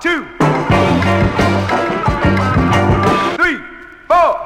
two, three, four.